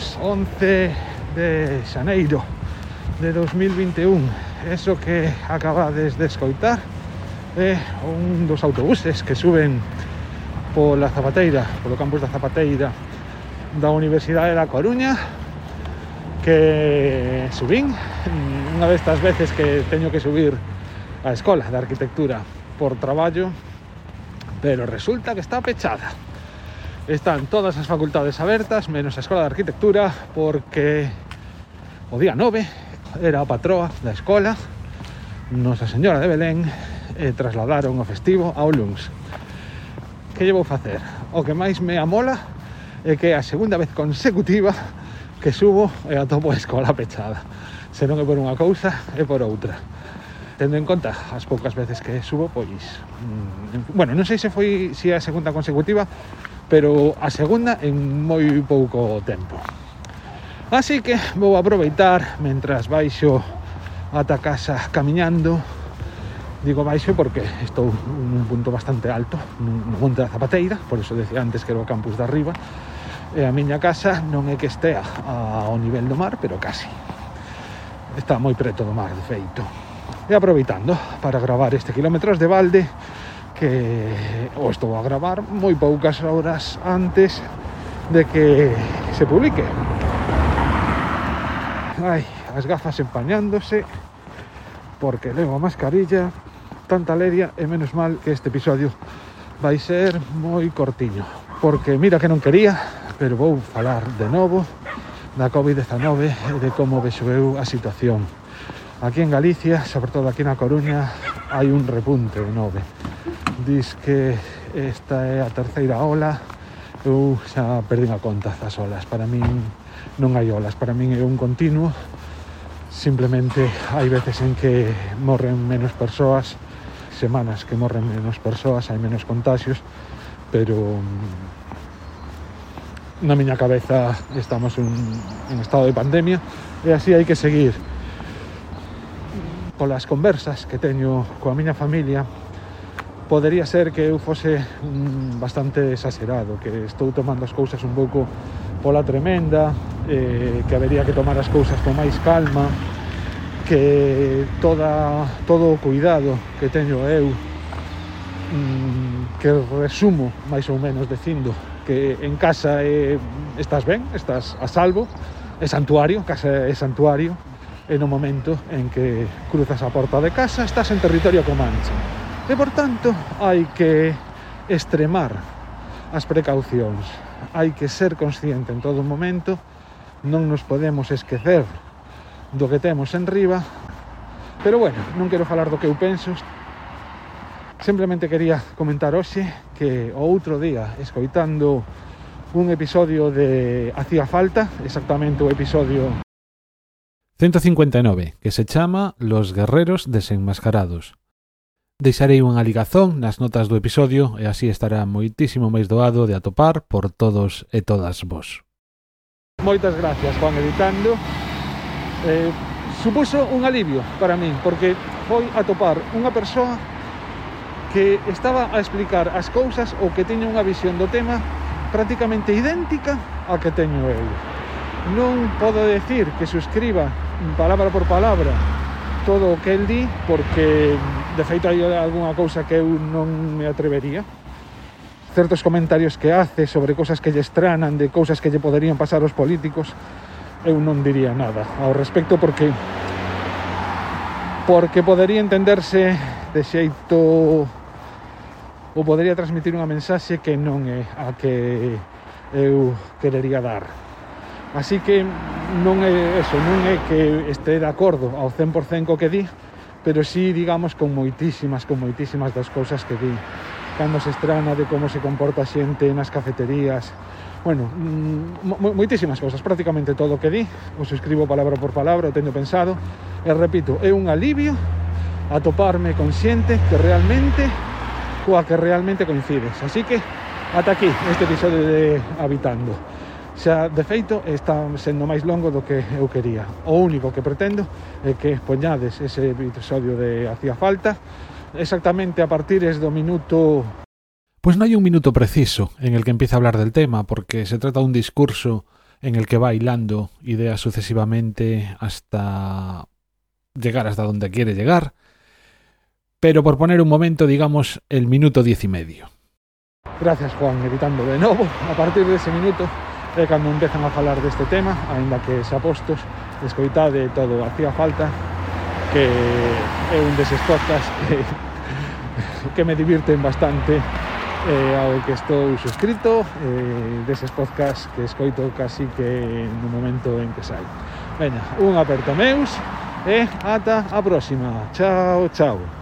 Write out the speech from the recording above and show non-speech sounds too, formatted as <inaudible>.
luns 11 de xaneiro de 2021 eso que acabades de escoitar é eh, un dos autobuses que suben pola Zapateira polo campus da Zapateira da Universidade da Coruña que subín unha destas veces que teño que subir a escola de arquitectura por traballo pero resulta que está pechada están todas as facultades abertas, menos a Escola de Arquitectura, porque o día 9 era a patroa da escola, Nosa Señora de Belén, e trasladaron o festivo ao luns. Que llevo facer? O que máis me amola é que é a segunda vez consecutiva que subo e atopo a escola pechada. Se non é por unha cousa, é por outra. Tendo en conta as poucas veces que subo, pois... Mm, bueno, non sei se foi se é a segunda consecutiva, pero a segunda en moi pouco tempo. Así que vou aproveitar mentras baixo ata casa camiñando. Digo baixo porque estou nun punto bastante alto, no monte da Zapateira, por eso decía antes que era o campus de arriba. E a miña casa non é que estea ao nivel do mar, pero casi. Está moi preto do mar, de feito. E aproveitando para gravar este quilómetros de balde, que o estou a gravar moi poucas horas antes de que se publique. Ai, as gafas empañándose porque levo a mascarilla, tanta ledia e menos mal que este episodio vai ser moi cortiño. Porque mira que non quería, pero vou falar de novo da COVID-19 e de como vexo eu a situación. Aquí en Galicia, sobre todo aquí na Coruña, hai un repunte, de nove dis que esta é a terceira ola. Eu xa perdín a conta das olas. Para min non hai olas. Para min é un continuo. Simplemente hai veces en que morren menos persoas semanas que morren menos persoas hai menos contagios pero mm, na miña cabeza estamos un, en estado de pandemia e así hai que seguir polas conversas que teño coa miña familia podería ser que eu fose mm, bastante exagerado, que estou tomando as cousas un pouco pola tremenda, eh, que habería que tomar as cousas con máis calma, que toda, todo o cuidado que teño eu, mm, que resumo máis ou menos dicindo que en casa eh, estás ben, estás a salvo, é santuario, casa é santuario, e no momento en que cruzas a porta de casa estás en territorio comanche. E, por tanto, hai que extremar as precaucións. Hai que ser consciente en todo momento, non nos podemos esquecer do que temos en riba, pero bueno, non quero falar do que eu penso, Simplemente quería comentar hoxe que o outro día, escoitando un episodio de Hacía Falta, exactamente o episodio 159, que se chama Los Guerreros Desenmascarados. Deixarei unha ligazón nas notas do episodio e así estará moitísimo máis doado de atopar por todos e todas vos. Moitas gracias, Juan Editando. Eh, supuso un alivio para min, porque foi atopar unha persoa que estaba a explicar as cousas ou que teña unha visión do tema prácticamente idéntica a que teño eu. Non podo decir que suscriba palabra por palabra todo o que el di, porque De feito, hai algunha cousa que eu non me atrevería. Certos comentarios que hace sobre cousas que lle estranan, de cousas que lle poderían pasar aos políticos, eu non diría nada ao respecto porque porque podería entenderse de xeito ou podería transmitir unha mensaxe que non é a que eu querería dar. Así que non é eso, non é que este de acordo ao 100% co que di, pero sí, digamos, con moitísimas, con moitísimas das cousas que vi. Cando se estrana de como se comporta a xente nas cafeterías, bueno, mm, mo moitísimas cousas, prácticamente todo o que di, os escribo palabra por palabra, o teño pensado, e repito, é un alivio atoparme con xente que realmente coa que realmente coincides. Así que, ata aquí este episodio de Habitando. Xa de feito está sendo máis longo do que eu quería. O único que pretendo é que poñades ese episodio de Hacía Falta exactamente a partir do minuto... Pues no hai un minuto preciso en el que empieza a hablar del tema, porque se trata de un discurso en el que va hilando ideas sucesivamente hasta llegar hasta donde quiere llegar. Pero por poner un momento, digamos, el minuto diez y medio. Gracias, Juan, editando de novo. A partir dese minuto é cando empezan a falar deste tema, aínda que xa postos, escoitade todo hacía falta que é un deses podcast que, <laughs> que me divirten bastante eh, ao que estou suscrito eh, deses podcast que escoito casi que no momento en que sai. Veña, un aperto meus e ata a próxima. Chao, chao.